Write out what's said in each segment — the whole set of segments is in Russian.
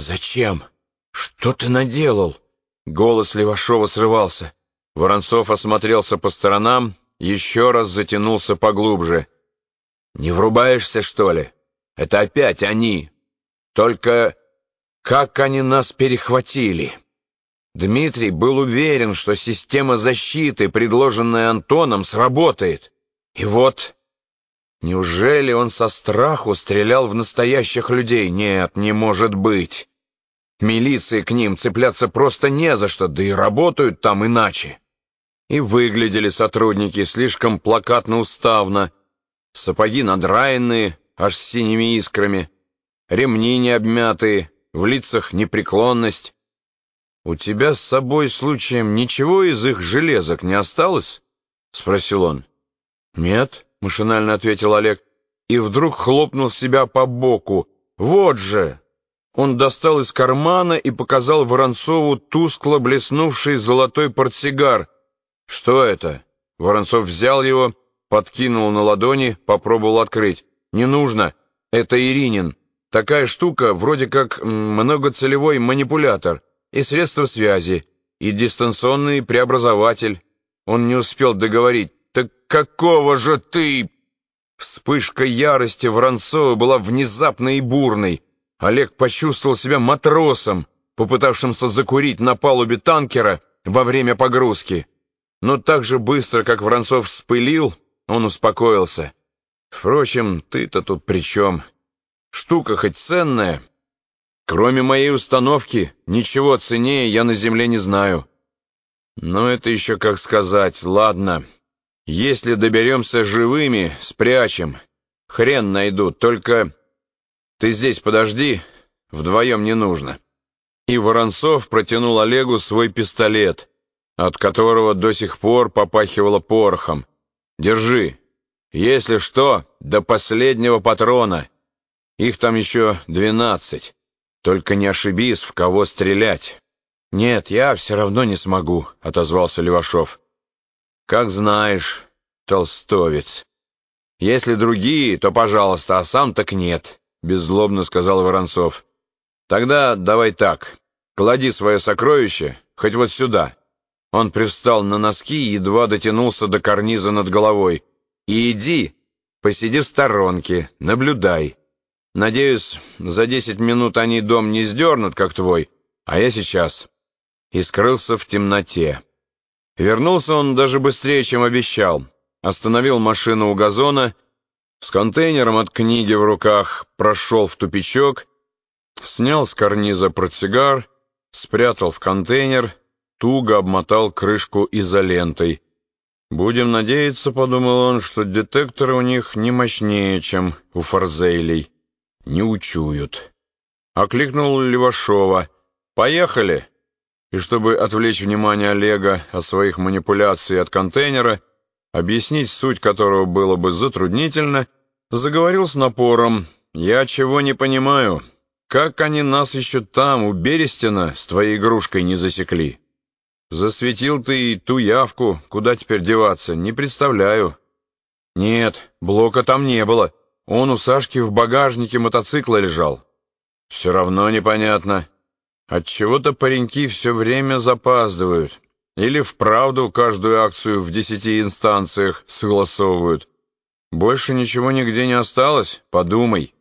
«Зачем? Что ты наделал?» Голос Левашова срывался. Воронцов осмотрелся по сторонам, еще раз затянулся поглубже. «Не врубаешься, что ли? Это опять они. Только как они нас перехватили?» Дмитрий был уверен, что система защиты, предложенная Антоном, сработает. И вот... Неужели он со страху стрелял в настоящих людей? Нет, не может быть. Милиции к ним цепляться просто не за что, да и работают там иначе. И выглядели сотрудники слишком плакатно-уставно. Сапоги надраенные, аж с синими искрами, ремни не обмятые, в лицах непреклонность. «У тебя с собой, случаем, ничего из их железок не осталось?» — спросил он. «Нет», — машинально ответил Олег, и вдруг хлопнул себя по боку. «Вот же!» Он достал из кармана и показал Воронцову тускло блеснувший золотой портсигар. «Что это?» Воронцов взял его, подкинул на ладони, попробовал открыть. «Не нужно. Это Иринин. Такая штука, вроде как многоцелевой манипулятор» и средства связи, и дистанционный преобразователь. Он не успел договорить. «Так какого же ты...» Вспышка ярости Воронцова была внезапной и бурной. Олег почувствовал себя матросом, попытавшимся закурить на палубе танкера во время погрузки. Но так же быстро, как Воронцов вспылил, он успокоился. «Впрочем, ты-то тут при чем? Штука хоть ценная, Кроме моей установки, ничего ценнее я на земле не знаю. Но это еще как сказать, ладно. Если доберемся живыми, спрячем. Хрен найдут, только... Ты здесь подожди, вдвоем не нужно. И Воронцов протянул Олегу свой пистолет, от которого до сих пор попахивало порохом. Держи. Если что, до последнего патрона. Их там еще двенадцать. Только не ошибись, в кого стрелять. Нет, я все равно не смогу, отозвался Левашов. Как знаешь, толстовец. Если другие, то пожалуйста, а сам так нет, беззлобно сказал Воронцов. Тогда давай так. Клади свое сокровище хоть вот сюда. Он привстал на носки и едва дотянулся до карниза над головой. И иди, посиди в сторонке, наблюдай. Надеюсь, за десять минут они дом не сдернут, как твой, а я сейчас. И скрылся в темноте. Вернулся он даже быстрее, чем обещал. Остановил машину у газона, с контейнером от книги в руках прошел в тупичок, снял с карниза портсигар, спрятал в контейнер, туго обмотал крышку изолентой. «Будем надеяться», — подумал он, — «что детекторы у них не мощнее, чем у Фарзейлей» не учуют. Окликнул Левашова. «Поехали!» И чтобы отвлечь внимание Олега от своих манипуляций от контейнера, объяснить суть которого было бы затруднительно, заговорил с напором. «Я чего не понимаю. Как они нас еще там, у Берестина, с твоей игрушкой не засекли? Засветил ты и ту явку, куда теперь деваться, не представляю». «Нет, блока там не было», он у Сашки в багажнике мотоцикла лежал. Все равно непонятно. Отчего-то пареньки все время запаздывают. Или вправду каждую акцию в десяти инстанциях согласовывают. Больше ничего нигде не осталось? Подумай.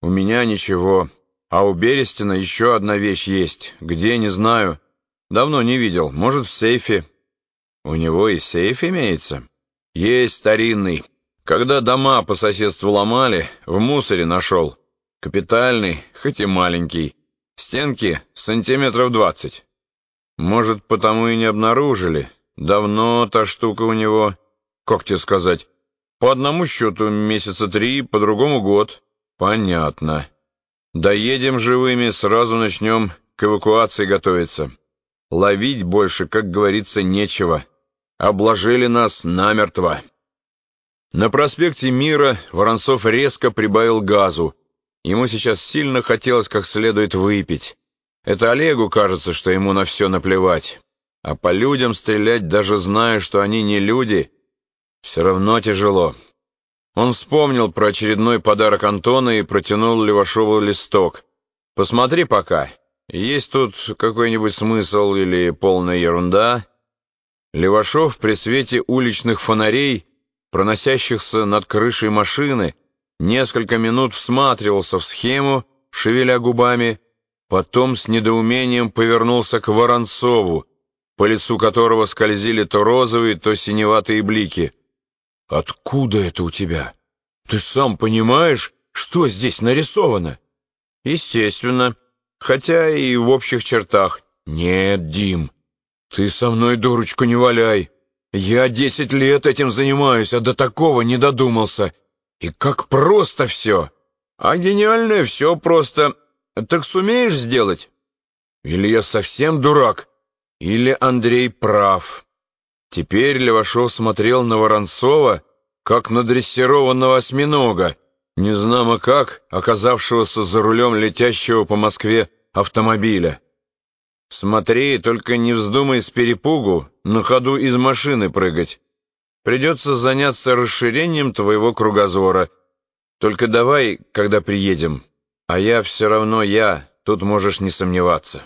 У меня ничего. А у Берестина еще одна вещь есть. Где, не знаю. Давно не видел. Может, в сейфе. У него и сейф имеется? Есть старинный. Когда дома по соседству ломали, в мусоре нашел. Капитальный, хоть и маленький. Стенки сантиметров двадцать. Может, потому и не обнаружили. Давно та штука у него, как тебе сказать, по одному счету месяца три, по другому год. Понятно. Доедем живыми, сразу начнем к эвакуации готовиться. Ловить больше, как говорится, нечего. Обложили нас намертво. На проспекте Мира Воронцов резко прибавил газу. Ему сейчас сильно хотелось как следует выпить. Это Олегу кажется, что ему на все наплевать. А по людям стрелять, даже зная, что они не люди, все равно тяжело. Он вспомнил про очередной подарок Антона и протянул Левашову листок. Посмотри пока, есть тут какой-нибудь смысл или полная ерунда?» Левашов при свете уличных фонарей, проносящихся над крышей машины, несколько минут всматривался в схему, шевеля губами, потом с недоумением повернулся к Воронцову, по лицу которого скользили то розовые, то синеватые блики. «Откуда это у тебя? Ты сам понимаешь, что здесь нарисовано?» «Естественно, хотя и в общих чертах». «Нет, Дим, ты со мной дурочку не валяй. Я десять лет этим занимаюсь, а до такого не додумался. И как просто все!» «А гениальное все просто. Так сумеешь сделать?» «Или я совсем дурак?» Или Андрей прав. Теперь Левашов смотрел на Воронцова, как на дрессированного осьминога, незнамо как оказавшегося за рулем летящего по Москве автомобиля. «Смотри, только не вздумай с перепугу на ходу из машины прыгать. Придется заняться расширением твоего кругозора. Только давай, когда приедем, а я все равно я, тут можешь не сомневаться».